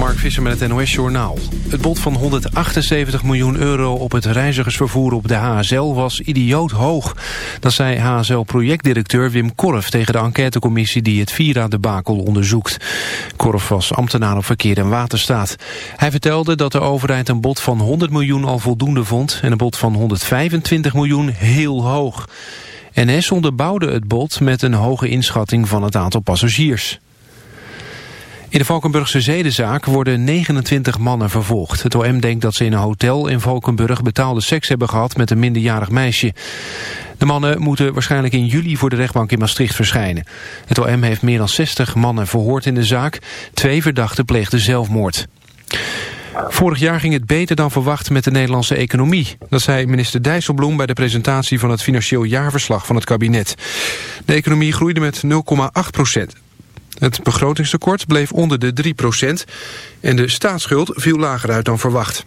Mark Visser met het NOS Journaal. Het bod van 178 miljoen euro op het reizigersvervoer op de HSL was idioot hoog. Dat zei HSL-projectdirecteur Wim Korf tegen de enquêtecommissie die het Vira-debakel onderzoekt. Korf was ambtenaar op verkeer en waterstaat. Hij vertelde dat de overheid een bod van 100 miljoen al voldoende vond en een bod van 125 miljoen heel hoog. NS onderbouwde het bod met een hoge inschatting van het aantal passagiers. In de Valkenburgse zedenzaak worden 29 mannen vervolgd. Het OM denkt dat ze in een hotel in Valkenburg betaalde seks hebben gehad met een minderjarig meisje. De mannen moeten waarschijnlijk in juli voor de rechtbank in Maastricht verschijnen. Het OM heeft meer dan 60 mannen verhoord in de zaak. Twee verdachten pleegden zelfmoord. Vorig jaar ging het beter dan verwacht met de Nederlandse economie. Dat zei minister Dijsselbloem bij de presentatie van het financieel jaarverslag van het kabinet. De economie groeide met 0,8 procent. Het begrotingstekort bleef onder de 3% en de staatsschuld viel lager uit dan verwacht.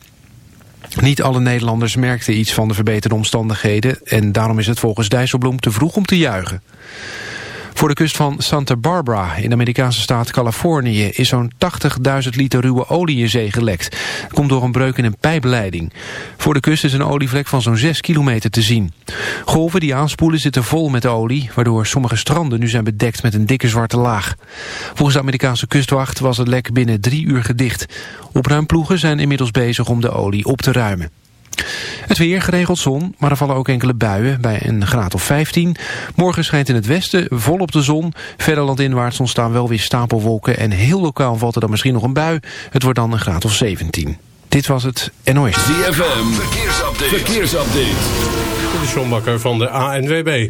Niet alle Nederlanders merkten iets van de verbeterde omstandigheden... en daarom is het volgens Dijsselbloem te vroeg om te juichen. Voor de kust van Santa Barbara in de Amerikaanse staat Californië is zo'n 80.000 liter ruwe olie in zee gelekt. Het komt door een breuk in een pijpleiding. Voor de kust is een olievlek van zo'n 6 kilometer te zien. Golven die aanspoelen zitten vol met olie, waardoor sommige stranden nu zijn bedekt met een dikke zwarte laag. Volgens de Amerikaanse kustwacht was het lek binnen drie uur gedicht. Opruimploegen zijn inmiddels bezig om de olie op te ruimen. Het weer, geregeld zon, maar er vallen ook enkele buien bij een graad of 15. Morgen schijnt in het westen volop de zon. Verder landinwaarts ontstaan wel weer stapelwolken en heel lokaal valt er dan misschien nog een bui. Het wordt dan een graad of 17. Dit was het NOS. ZFM, verkeersupdate. verkeersupdate. De Sjombakker van de ANWB.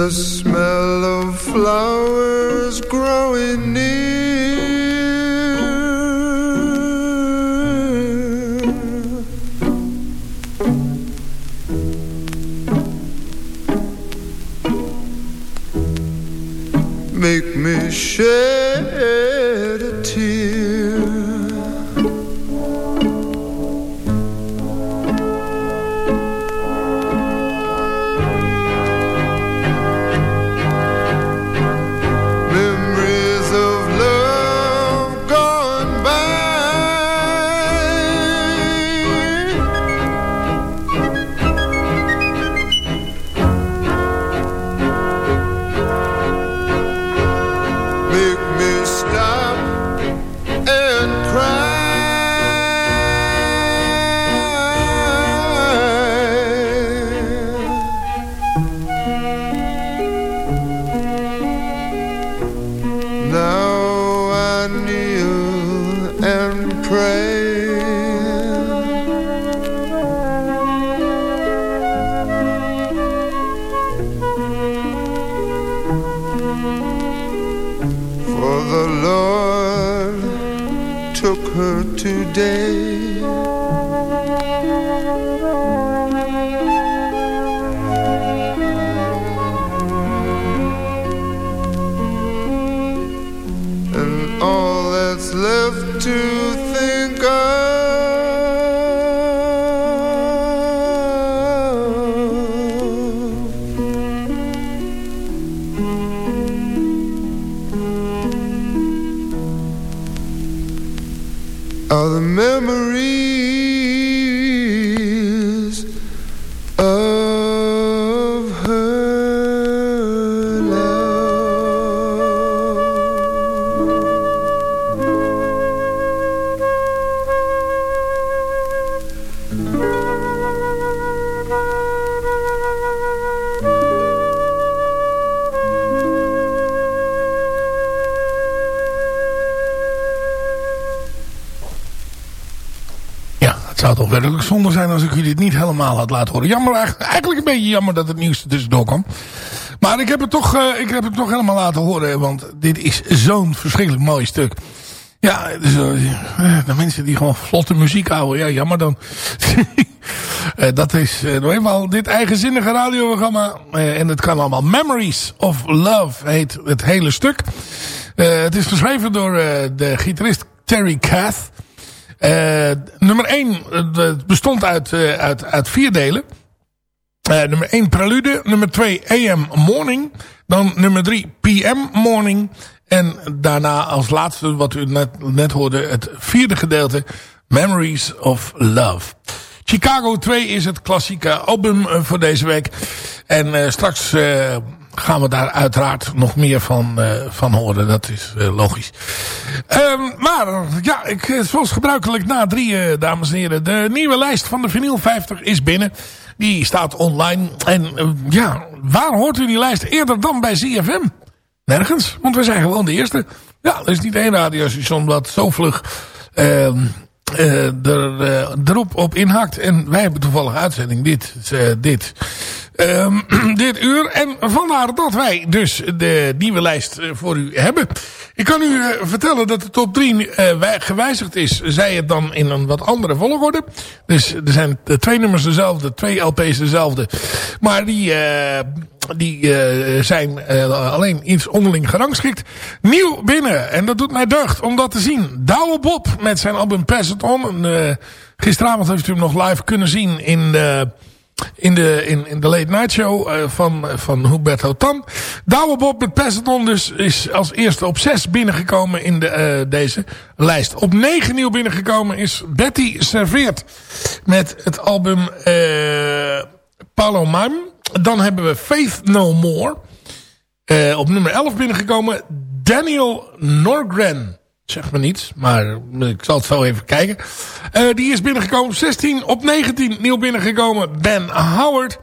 The smell of flowers growing near. Make me shed zou werkelijk zonde zijn als ik jullie het niet helemaal had laten horen. Jammer, eigenlijk, een beetje jammer dat het nieuws er tussendoor kwam. Maar ik heb het toch, eh, ik heb het toch helemaal laten horen, want dit is zo'n verschrikkelijk mooi stuk. Ja, dus, de mensen die gewoon vlotte muziek houden, ja, jammer dan. Dat is nog eenmaal dit eigenzinnige radioprogramma. En het kan allemaal Memories of Love heet het hele stuk. Het is geschreven door de gitarist Terry Kath. Eh, nummer 1 het bestond uit, eh, uit, uit vier delen. Eh, nummer 1 Prelude. Nummer 2 AM Morning. Dan nummer 3 PM Morning. En daarna als laatste wat u net, net hoorde het vierde gedeelte Memories of Love. Chicago 2 is het klassieke album eh, voor deze week. En eh, straks eh, gaan we daar uiteraard nog meer van, eh, van horen. Dat is eh, logisch. Ehm, maar ja, ik, eh, zoals gebruikelijk na drie, eh, dames en heren. De nieuwe lijst van de vinyl 50 is binnen. Die staat online. En ja, waar hoort u die lijst eerder dan bij ZFM? Nergens, want we zijn gewoon de eerste. Ja, er is niet één radiostation wat zo vlug ehm, eh, er, erop op inhakt. En wij hebben toevallig uitzending dit, dit, ehm, dit uur. En vandaar dat wij dus de nieuwe lijst eh, voor u hebben. Ik kan u eh, vertellen dat de top 3 eh, wij- gewijzigd is. Zij het dan in een wat andere volgorde. Dus er zijn twee nummers dezelfde, twee LP's dezelfde. Maar die, die zijn alleen iets onderling gerangschikt. Nieuw binnen. En dat doet mij deugd om dat te zien. Douwe Bob met zijn album Pass It On. Gisteravond heeft u hem nog live kunnen zien in de, in de, in, in de Late Night Show eh, van, van Huberto Tan. Douwe Bob met Pass It On dus is als eerste op 6 binnengekomen in de, eh, deze lijst. Op 9 nieuw binnengekomen is Betty Serveert met het album eh Palomam. Dan hebben we Faith No More. Op nummer 11 binnengekomen Daniel Norgren. Zegt me niets, maar ik zal het zo even kijken. Eh, die is binnengekomen op 16. Op 19 nieuw binnengekomen Ben Howard.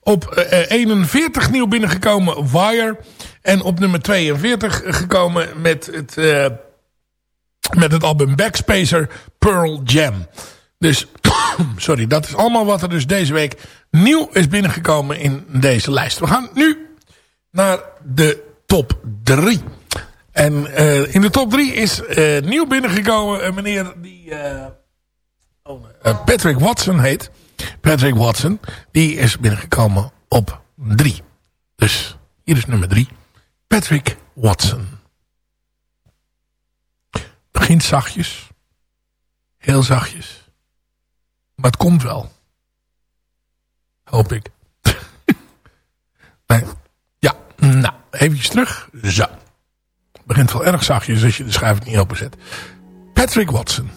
Op eh, 41 nieuw binnengekomen Wire. En op nummer 42 gekomen met het, eh, met het album Backspacer Pearl Jam. Dus, sorry, dat is allemaal wat er dus deze week nieuw is binnengekomen in deze lijst. We gaan nu naar de top 3. En eh, in de top 3 is eh, nieuw binnengekomen een meneer die eh, oh, Patrick Watson heet. Patrick Watson, die is binnengekomen op 3. Dus hier is nummer 3. Patrick Watson. Begint zachtjes. Heel zachtjes. Maar het komt wel. Hoop ik. Ja, nou, eventjes terug. Zo. Begint wel erg zachtjes als je de schuif niet openzet. Patrick Watson.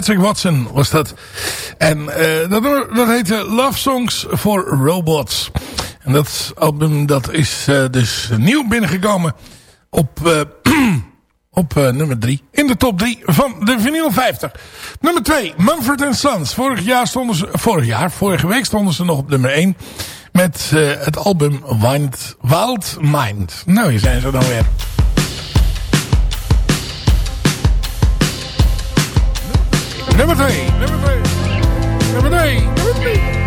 Patrick Watson was dat. En eh, dat, dat heette Love Songs for Robots. En dat album dat is eh, dus nieuw binnengekomen op, eh, op nummer 3. In de top 3 van de vinyl 50. Nummer 2, Mumford Sons. Vorig jaar stonden ze, vorig jaar, vorige week stonden ze nog op nummer 1. Met het album Wild, Wild Mind. Nou, hier zijn ze dan weer. Nummer 2. Nummer 2. Nummer 2. Nummer 2.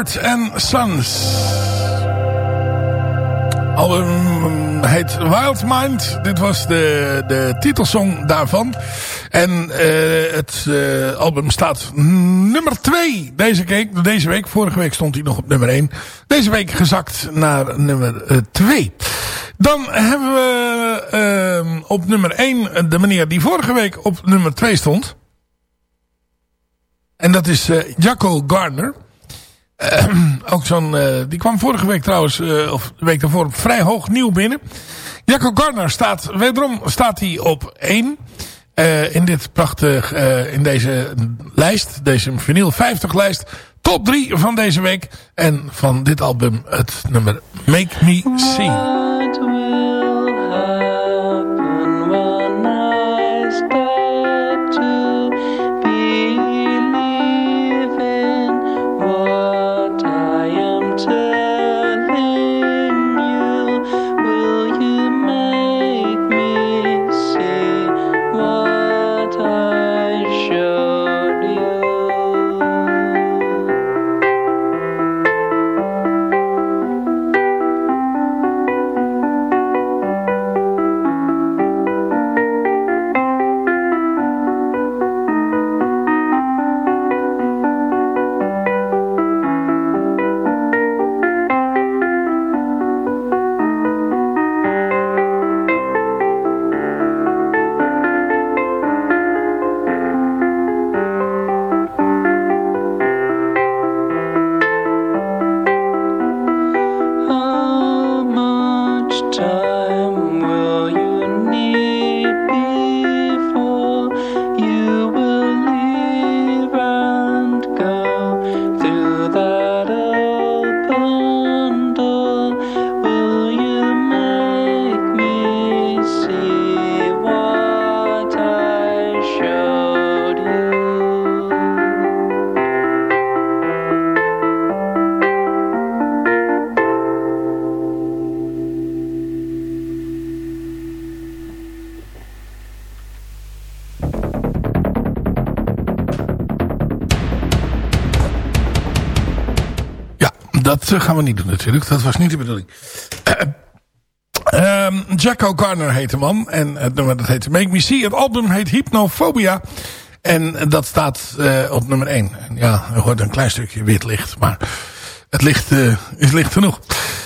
Mumford and Sons. Album heet Wild Mind. Dit was de, de titelsong daarvan. En uh, het uh, album staat nummer 2 deze week. Vorige week stond hij nog op nummer 1. Deze week gezakt naar nummer 2. Uh, Dan hebben we op nummer 1 de meneer die vorige week op nummer 2 stond. En dat is Jacco Gardner. Ook zo'n, uh, die kwam vorige week trouwens, uh, of de week daarvoor, vrij hoog nieuw binnen. Jacco Gardner staat, wederom staat hij op 1. in dit prachtig, in deze lijst, deze vinyl 50 lijst. Top 3 van deze week. En van dit album het nummer Make Me See. Dat gaan we niet doen natuurlijk. Dat was niet de bedoeling. Um, Jacko Garner heet de man. En het nummer dat heet Make Me See. Het album heet Hypnophobia. En dat staat uh, op nummer 1. Ja, er hoort een klein stukje wit licht. Maar het licht is licht genoeg.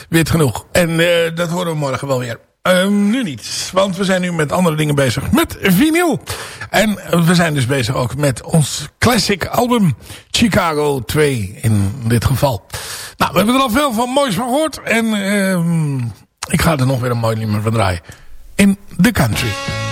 Wit genoeg. En dat horen we morgen wel weer. Um, nu niet, want we zijn nu met andere dingen bezig. Met vinyl. En we zijn dus bezig ook met ons classic album. Chicago 2 in dit geval. Nou, we hebben er al veel van moois van gehoord. En uh, ik ga er nog weer een mooi nummer van draaien. In the Country.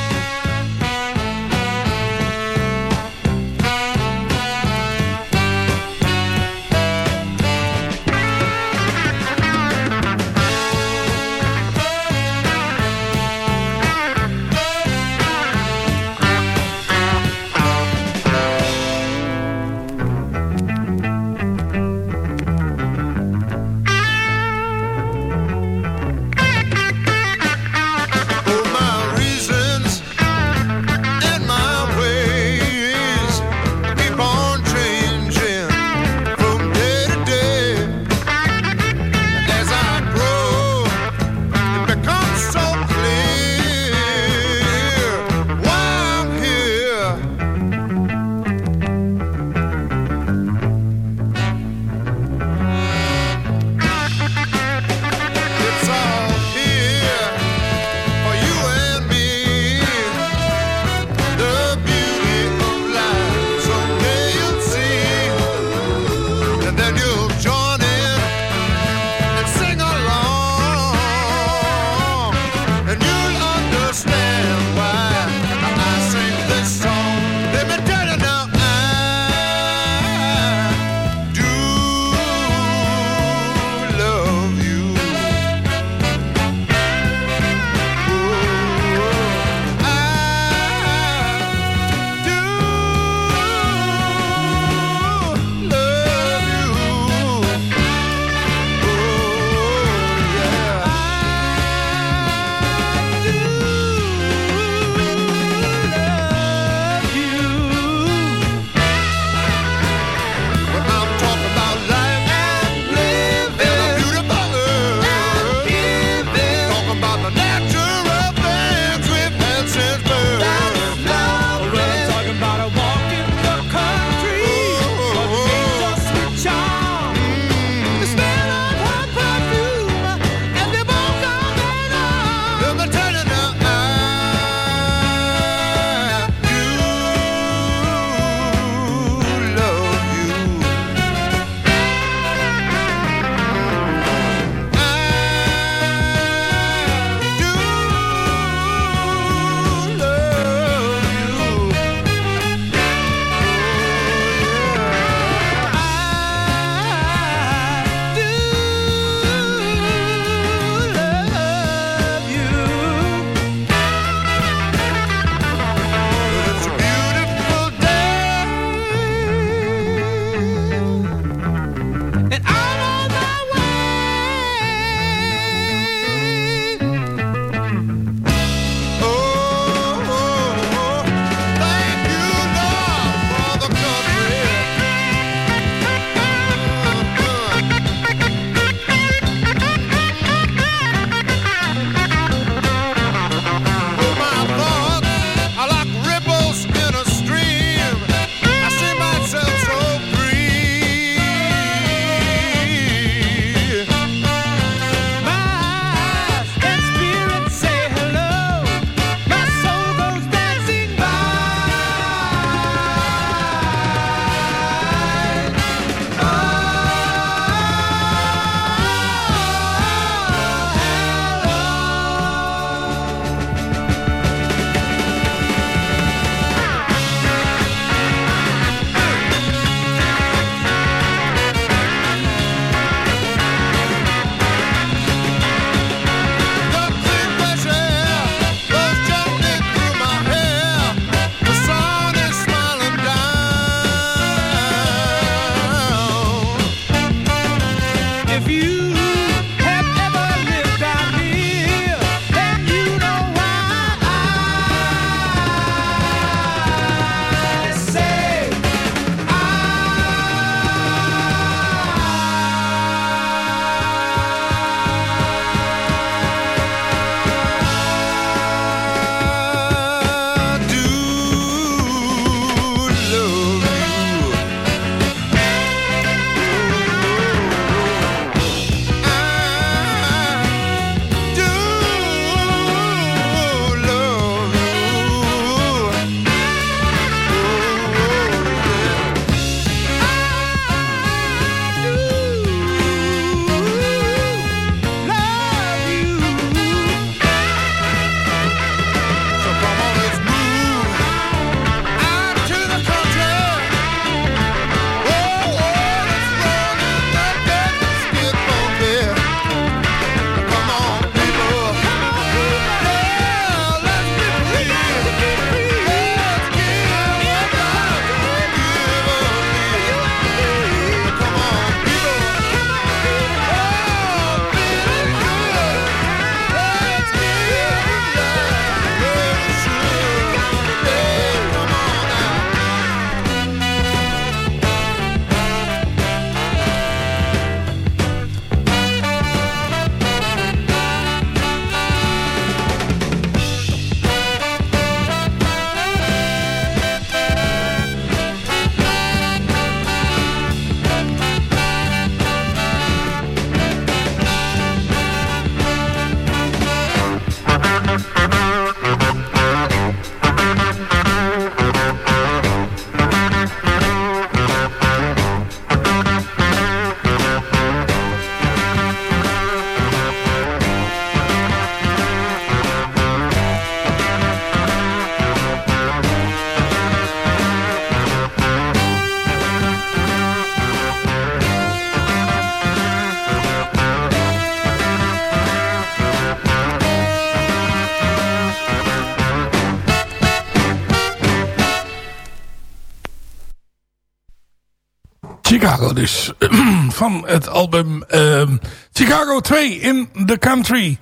Dus. Van het album ehm, Chicago 2 in the Country.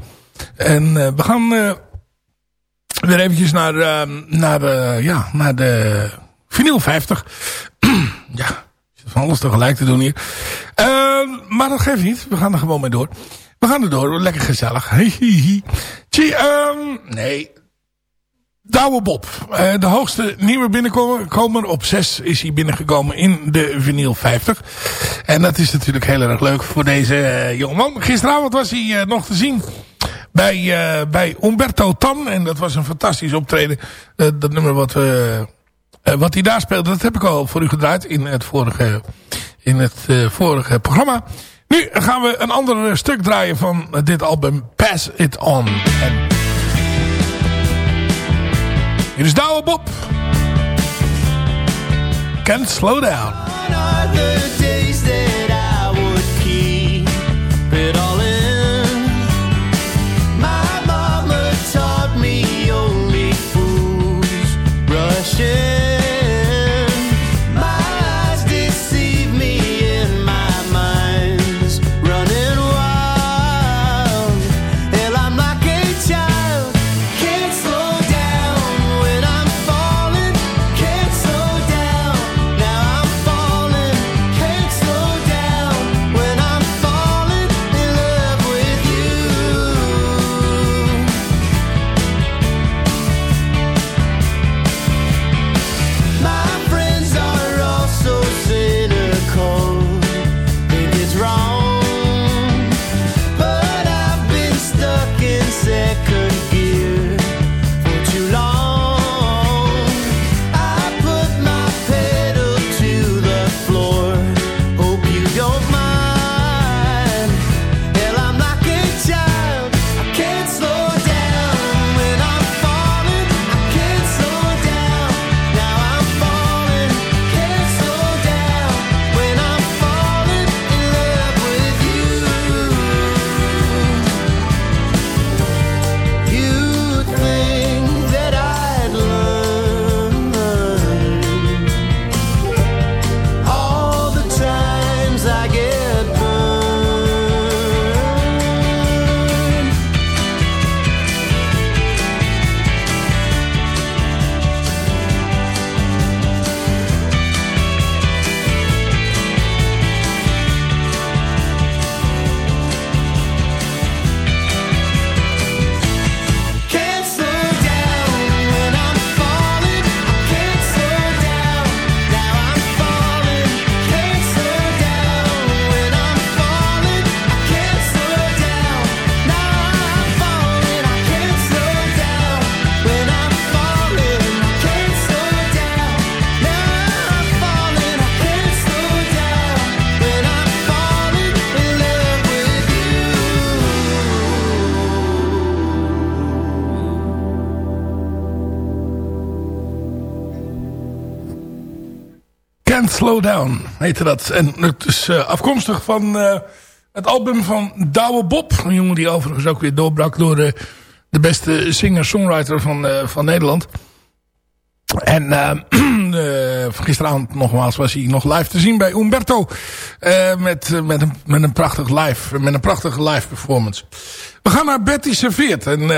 En uh, we gaan uh, weer eventjes naar, uh, naar, ja, naar de vinyl 50. ja, van alles tegelijk te doen hier. Ehm, maar dat geeft niet. We gaan er gewoon mee door. We gaan er door. Lekker gezellig. Nee, Douwe Bob. Uh, de hoogste nieuwe binnenkomer. Op 6 is hij binnengekomen in de vinyl 50. En dat is natuurlijk heel erg leuk voor deze uh, jongeman. Gisteravond was hij uh, nog te zien bij, bij Umberto Tan. En dat was een fantastisch optreden. dat nummer wat, wat hij daar speelde, dat heb ik al voor u gedraaid in het vorige, in het, vorige programma. Nu gaan we een ander stuk draaien van dit album Pass It On. Hier is Douwe Bob. Can't slow down. Slow Down heette dat. En het is uh, afkomstig van uh, het album van Douwe Bob. Een jongen die overigens ook weer doorbrak door uh, de beste singer-songwriter van, van Nederland. En gisteravond nogmaals was hij nog live te zien bij Umberto. met, met, een, met, een prachtig live, met een prachtige live performance. We gaan naar Betty Serveert. En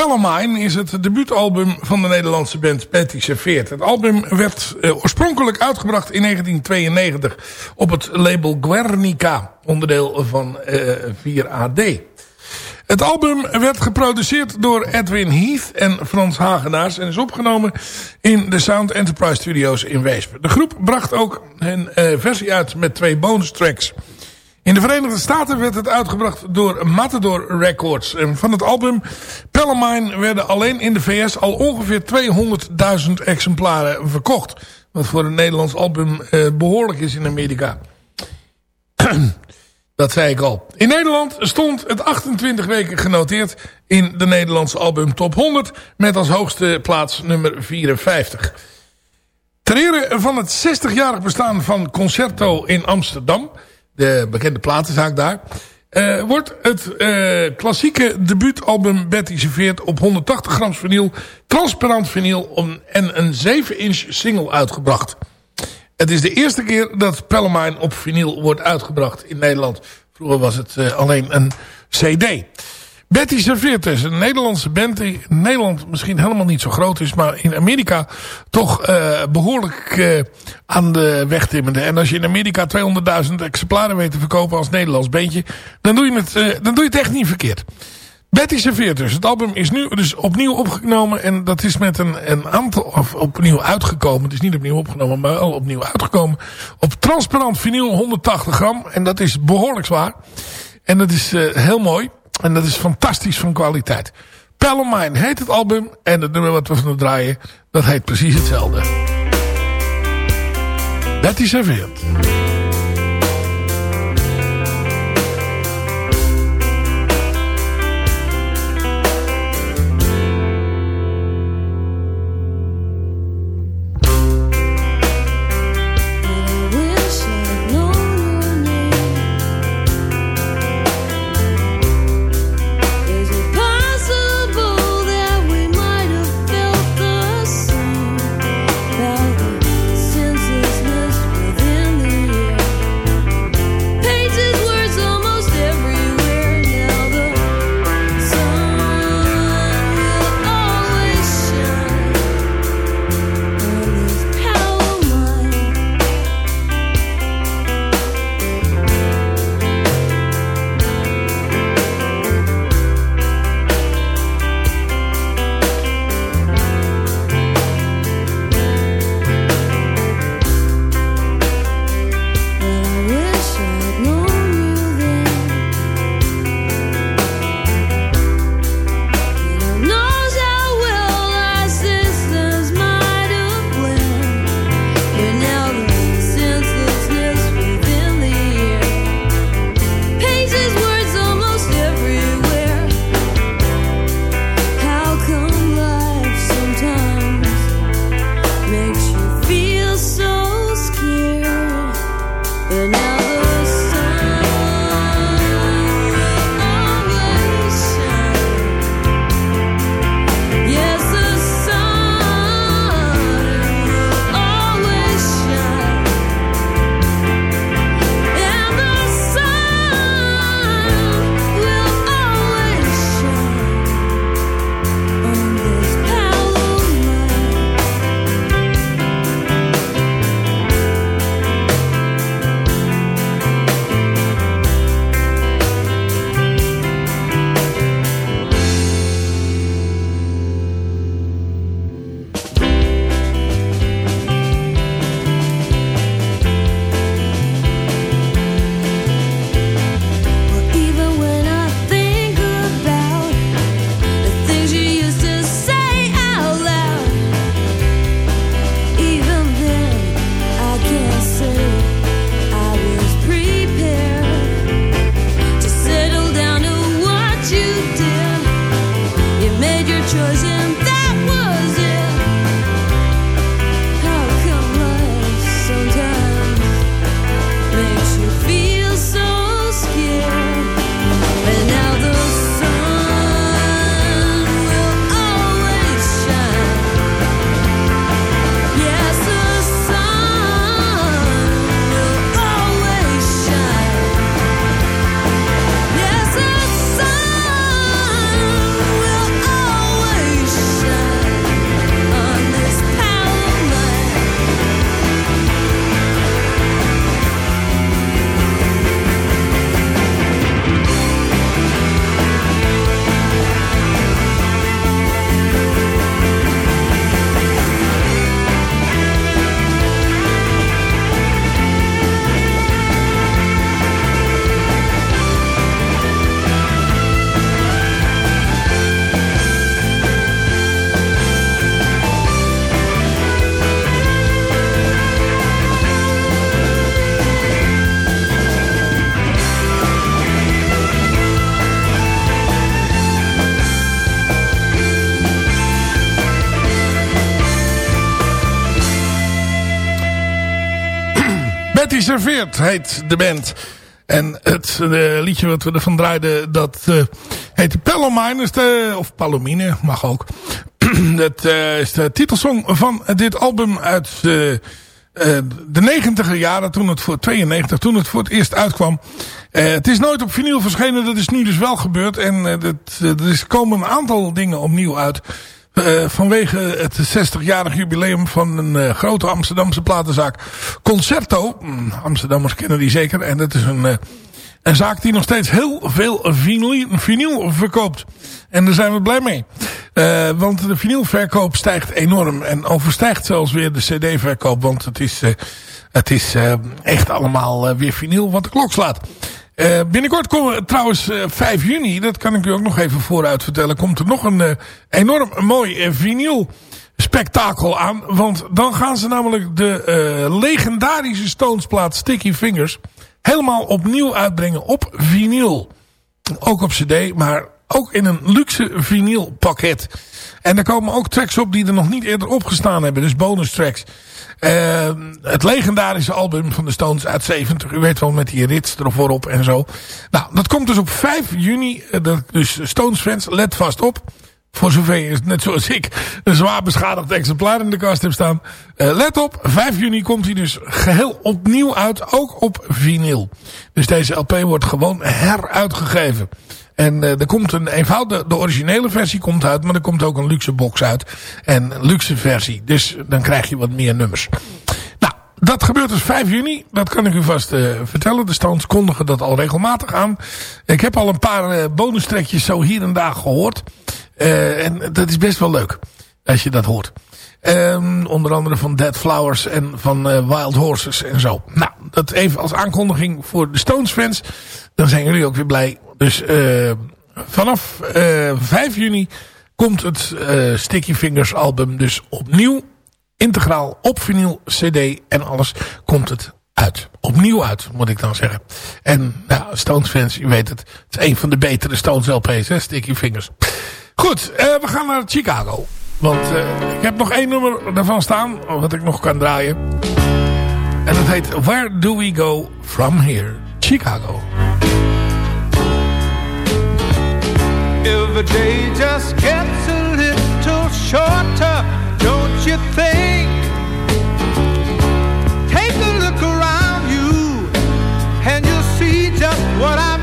Pellamine is het debuutalbum van de Nederlandse band Betty Serveert. Het album werd uh, oorspronkelijk uitgebracht in 1992 op het label Guernica, onderdeel van uh, eh, 4AD. Het album werd geproduceerd door Edwin Heath en Frans Hagenaars en is opgenomen in de Sound Enterprise Studios in Weesp. De groep bracht ook een uh, versie uit met twee bonus tracks. In de Verenigde Staten werd het uitgebracht door Matador Records. En van het album Pellamine werden alleen in de VS al ongeveer 200.000 exemplaren verkocht. Wat voor een Nederlands album eh, behoorlijk is in Amerika. Dat zei ik al. In Nederland stond het 28 weken genoteerd in de Nederlandse album Top 100... met als hoogste plaats nummer 54. Ter ere van het 60-jarig bestaan van Concerto in Amsterdam de bekende platenzaak daar... Uh, wordt het uh, klassieke debuutalbum Betty serveert op 180 grams vinyl, transparant vinyl en een 7 inch single uitgebracht. Het is de eerste keer dat Palomine op vinyl wordt uitgebracht in Nederland. Vroeger was het uh, alleen een cd. Betty Serveertes, een Nederlandse band die in Nederland misschien helemaal niet zo groot is, maar in Amerika toch uh, behoorlijk uh, aan de weg timmende. En als je in Amerika 200.000 exemplaren weet te verkopen als Nederlands bandje, dan doe je het, uh, dan doe je het echt niet verkeerd. Betty Serveertes, het album is nu dus opnieuw opgenomen en dat is met een, een aantal, of opnieuw uitgekomen. Het is niet opnieuw opgenomen, maar wel opnieuw uitgekomen. Op transparant vinyl 180 gram en dat is behoorlijk zwaar. En dat is heel mooi. En dat is fantastisch van kwaliteit. Palomine heet het album. En het nummer wat we van draaien, dat heet precies hetzelfde. Betty Serveert. Serveert heet de band. En het de liedje wat we ervan draaiden, dat uh, heet Palomine. Of Palomine, mag ook. dat uh, is de titelsong van dit album uit eh, de negentiger jaren, toen het voor 92, toen het voor het eerst uitkwam. Het is nooit op vinyl verschenen, dat is nu dus wel gebeurd. En er komen een aantal dingen opnieuw uit. Vanwege het 60-jarig jubileum van een grote Amsterdamse platenzaak. Concerto, mm, Amsterdammers kennen die zeker. En dat is een een zaak die nog steeds heel veel vinyl, vinyl verkoopt. En daar zijn we blij mee. Want de vinylverkoop stijgt enorm. En overstijgt zelfs weer de cd-verkoop. Want het is, het is echt allemaal weer vinyl wat de klok slaat. Binnenkort komen trouwens 5 juni. Dat kan ik u ook nog even vooruit vertellen. Komt er nog een enorm mooi vinyl spektakel aan. Want dan gaan ze namelijk de legendarische Stonesplaat Sticky Fingers helemaal opnieuw uitbrengen op vinyl. Ook op cd, maar ook in een luxe vinylpakket. En er komen ook tracks op die er nog niet eerder opgestaan hebben. Dus bonus tracks. Uh, het legendarische album van de Stones uit 70. U weet wel met die rits ervoor op en zo. Nou, dat komt dus op 5 juni. Uh, dus Stones fans, let vast op. Voor zover je, net zoals ik, een zwaar beschadigd exemplaar in de kast hebt staan. Uh, let op, 5 juni komt hij dus geheel opnieuw uit, ook op vinyl. Dus deze LP wordt gewoon heruitgegeven. En uh, er komt een eenvoudige, de originele versie komt uit, maar er komt ook een luxe box uit. En luxe versie, dus dan krijg je wat meer nummers. Nou, dat gebeurt dus 5 juni. Dat kan ik u vast uh, vertellen. De Stones kondigen dat al regelmatig aan. Ik heb al een paar uh, bonustrekjes zo hier en daar gehoord. En dat is best wel leuk. Als je dat hoort. Um, onder andere van Dead Flowers en van Wild Horses en zo. Nou, dat even als aankondiging voor de Stones fans. Dan zijn jullie ook weer blij. Dus uh, vanaf 5 juni komt het Sticky Fingers album dus opnieuw. Integraal op vinyl, cd en alles komt het uit. Opnieuw uit, moet ik dan zeggen. En Stones fans, u weet het. Het is een van de betere Stones LP's, hè, Sticky Fingers. Goed, we gaan naar Chicago. Want ik heb nog één nummer daarvan staan, wat ik nog kan draaien. En dat heet Where Do We Go From Here? Chicago. Every day just gets a little shorter, don't you think? Take a look around you and you'll see just what I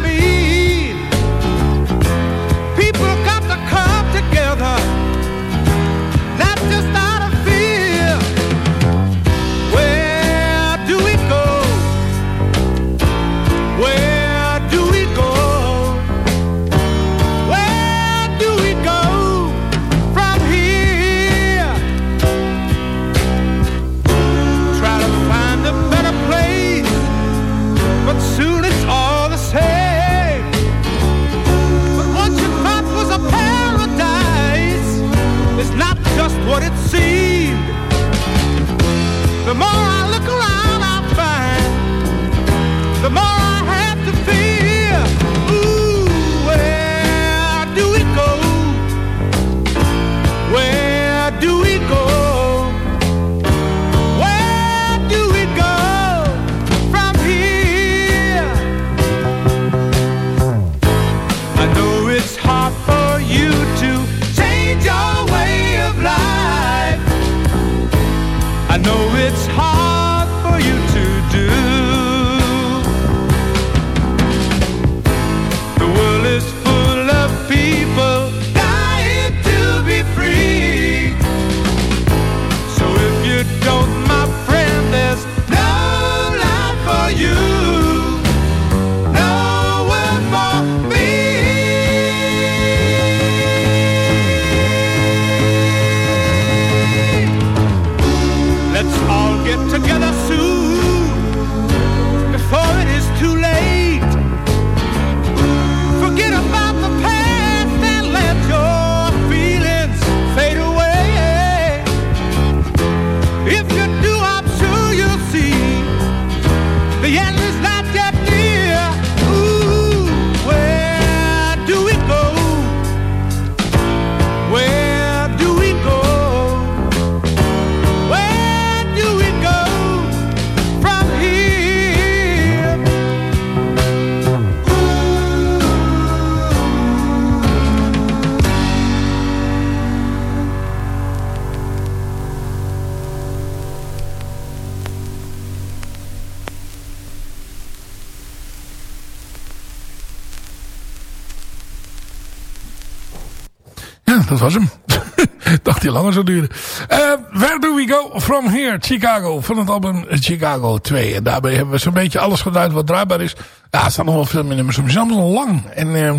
Langer zou duren. Uh, where do we go from here? Chicago. Van het album Chicago 2. En daarbij hebben we zo'n beetje alles gedraaid wat draaibaar is. Ja, er staan nog wel veel meer nummers. Zijn allemaal lang. En uh,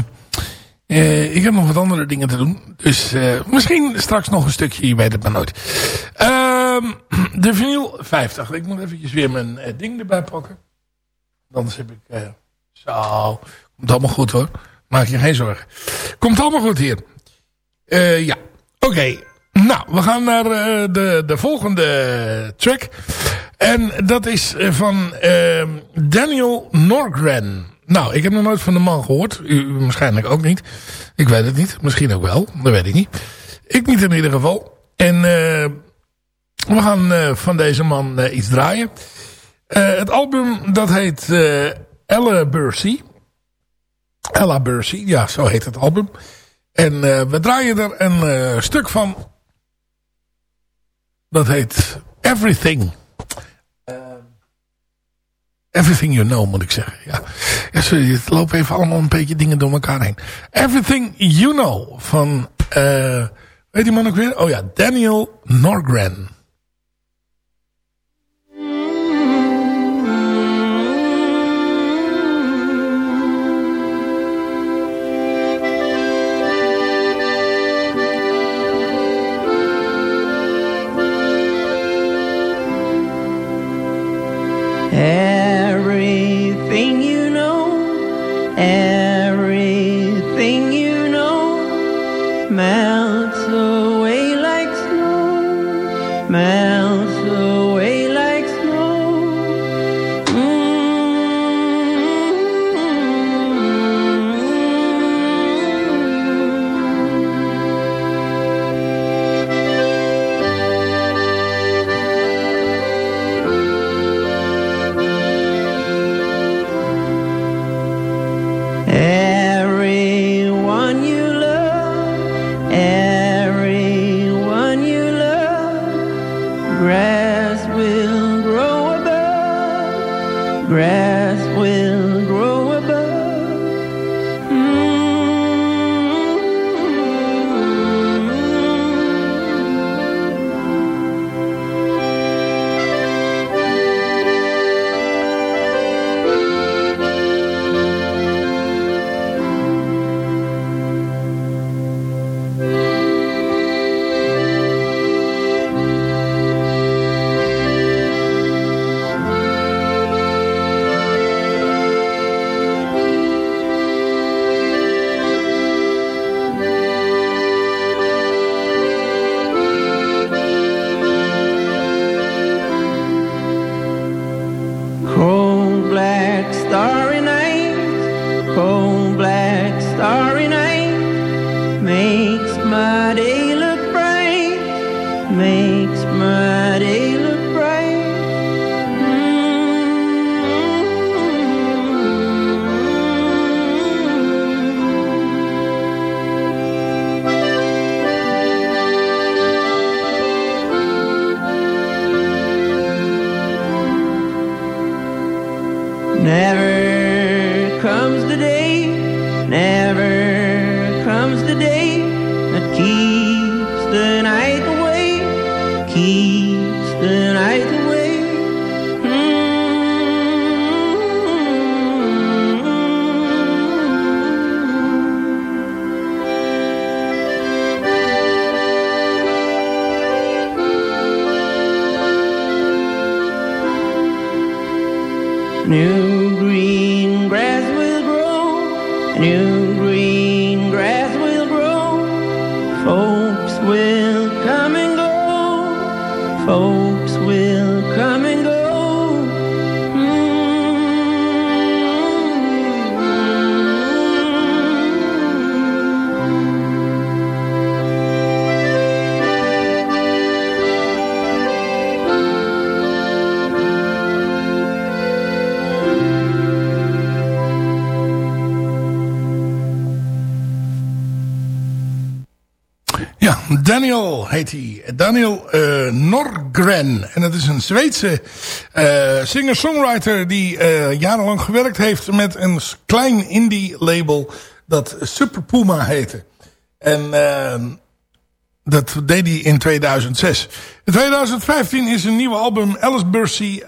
uh, ik heb nog wat andere dingen te doen. Dus misschien straks nog een stukje. Je weet het maar nooit. Ehm, de vinyl 50. Ik moet eventjes weer mijn ding erbij pakken. Anders heb ik... zo. Komt allemaal goed hoor. Maak je geen zorgen. Komt allemaal goed hier. Ja, oké. Nou, we gaan naar uh, de, de volgende track. En dat is eh, van uh, Daniel Norgren. Nou, ik heb nog nooit van de man gehoord. U waarschijnlijk ook niet. Ik weet het niet. Misschien ook wel. Dat weet ik niet. Ik niet in ieder geval. En we gaan van deze man iets draaien. het album dat heet Ella Bursey. Ella Bursey, ja, zo heet het album. En we draaien er een stuk van. Dat heet Everything. Uh, everything You Know, moet ik zeggen. Ja. sorry, het lopen even allemaal een beetje dingen door elkaar heen. Everything You Know van... weet die man ook weer? Oh ja, Daniel Norgren. Everything you know, heet hij. Daniel uh, Norgren. En dat is een Zweedse uh, singer-songwriter die uh, jarenlang gewerkt heeft met een klein indie label dat Super Puma heette. En Dat deed hij in 2006. In 2015 is een nieuwe album Alice Bursey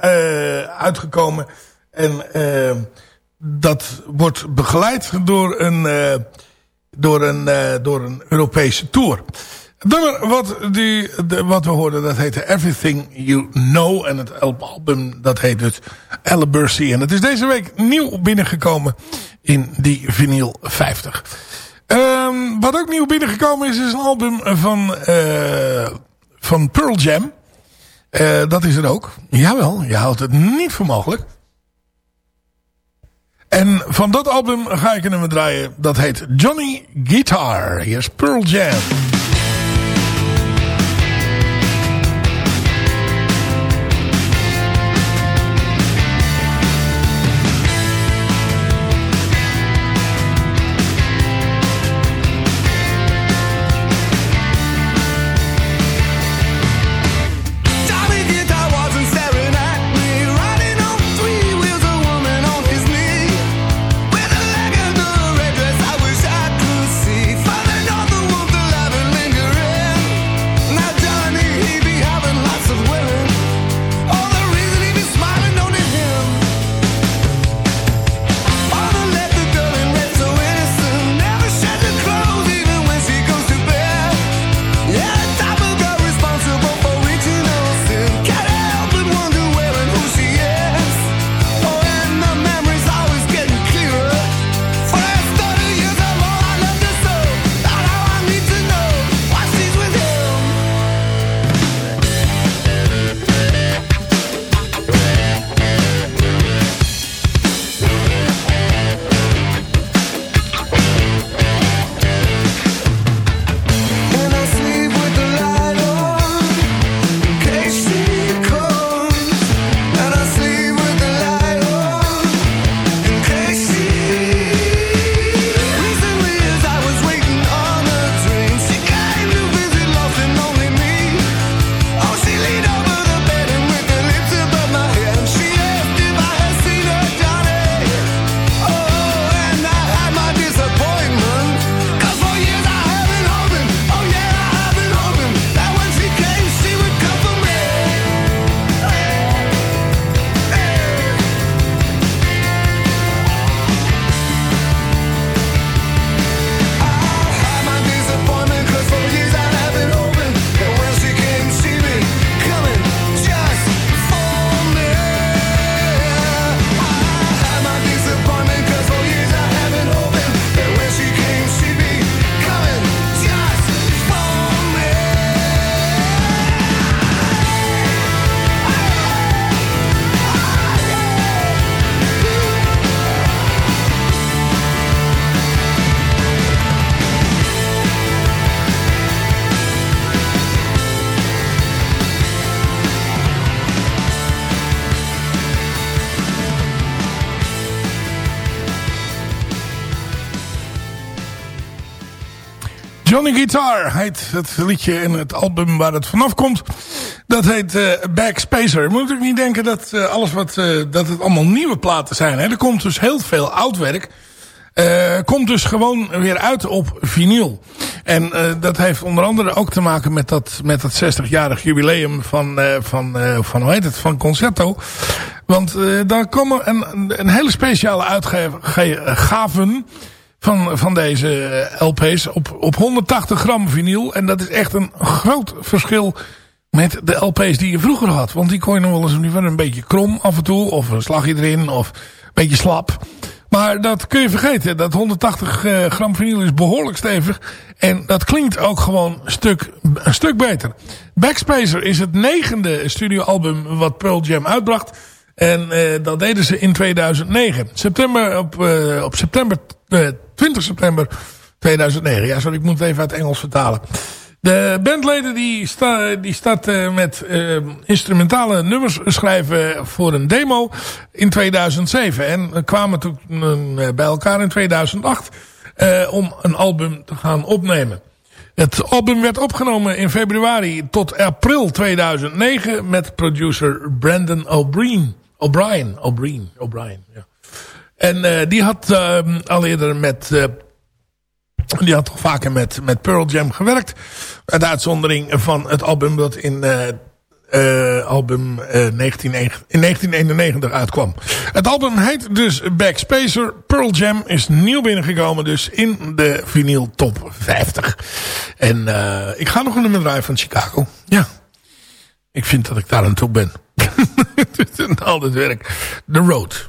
uitgekomen. En uh, dat wordt begeleid door een, door een, door een Europese tour. Nummer wat, die, wat we hoorden, dat heette Everything You Know. En het album, dat heet dus Alice Bursey. En het is deze week nieuw binnengekomen in die vinyl 50. Um, wat ook nieuw binnengekomen is, is een album van, uh, van Pearl Jam. Uh, dat is het ook. Jawel, je houdt het niet voor mogelijk. En van dat album ga ik een nummer draaien. Dat heet Johnny Guitar. Hier is Pearl Jam. Johnny Guitar heet het liedje en het album waar het vanaf komt. Dat heet uh, Backspacer. Moet ik niet denken dat uh, alles wat, uh, dat het allemaal nieuwe platen zijn. Hè? Er komt dus heel veel oud werk. komt dus gewoon weer uit op vinyl. En dat heeft onder andere ook te maken met dat, met dat 60-jarig jubileum van, van, van, hoe heet het, van Concerto. Want daar komen een, een hele speciale uitgaven van, van deze eh, LP's op, op 180 gram vinyl. En dat is echt een groot verschil met de LP's die je vroeger had. Want die kon je nog wel eens een beetje krom af en toe. Of een slagje erin. Of een beetje slap. Maar dat kun je vergeten. Dat 180 uh, gram vinyl is behoorlijk stevig. En dat klinkt ook gewoon stuk, een stuk beter. Backspacer is het negende studioalbum wat Pearl Jam uitbracht. En uh, dat deden ze in 2009. September, op, uh, op september, uh, 20 september 2009. Ja, sorry, ik moet het even uit Engels vertalen. De bandleden die, die starten met instrumentale nummers schrijven voor een demo in 2007. En kwamen toen bij elkaar in 2008 om een album te gaan opnemen. Het album werd opgenomen in februari tot april 2009 met producer Brandon O'Brien. O'Brien. O'Brien. O'Brien, ja. En uh, die had uh, al eerder met uh, Die had toch vaker met, met Pearl Jam gewerkt. Uit uitzondering van het album dat in... Uh, album uh, 19, in 1991 uitkwam. Het album heet dus Backspacer. Pearl Jam is nieuw binnengekomen dus in de vinyl top 50. En ik ga nog een nummer draaien van Chicago. Ja, ik vind dat ik daar aan toe ben. Het werk. The Road.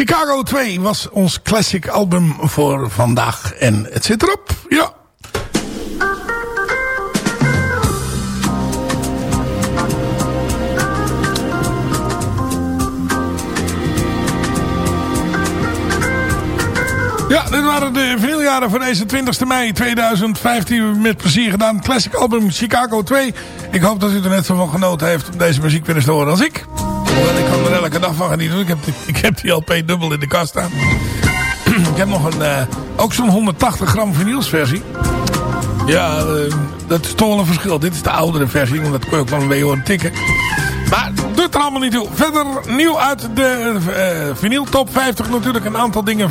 Chicago 2 was ons classic album voor vandaag. En het zit erop. Ja. Dit waren de vinyljaren van deze 20 mei 2015 met plezier gedaan. Classic album Chicago 2. Ik hoop dat u er net zo van genoten heeft om deze muziek weer te horen als ik. Ik kan er elke dag van genieten. Ik heb, ik heb die LP dubbel in de kast staan. ik heb nog een, uh, ook zo'n 180 gram vinylsversie. Ja, uh, dat is toch wel een verschil. Dit is de oudere versie, want dat je ook wel een beetje tikken. Maar doet er allemaal niet toe. Verder nieuw uit de uh, vinyl top 50 natuurlijk een aantal dingen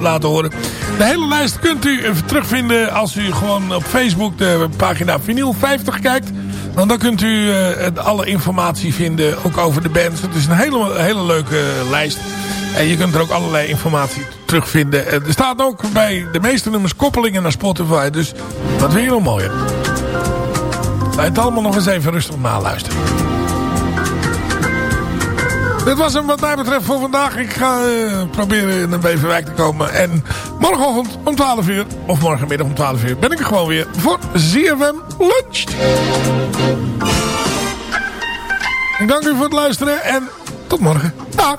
laten horen. De hele lijst kunt u terugvinden als u gewoon op Facebook de pagina vinyl 50 kijkt. Want dan kunt u uh, alle informatie vinden, ook over de bands. Het is een hele, hele leuke lijst. En je kunt er ook allerlei informatie terugvinden. Er staat ook bij de meeste nummers koppelingen naar Spotify. Dus wat wil je nog mooier? Laat het allemaal nog eens even rustig naluisteren. Dit was hem wat mij betreft voor vandaag. Ik ga uh, proberen in een Beverwijk te komen. En morgenochtend om 12 uur, of morgenmiddag om 12 uur, ben ik er gewoon weer voor ZFM Lunch. Dank u voor het luisteren en tot morgen. Dag.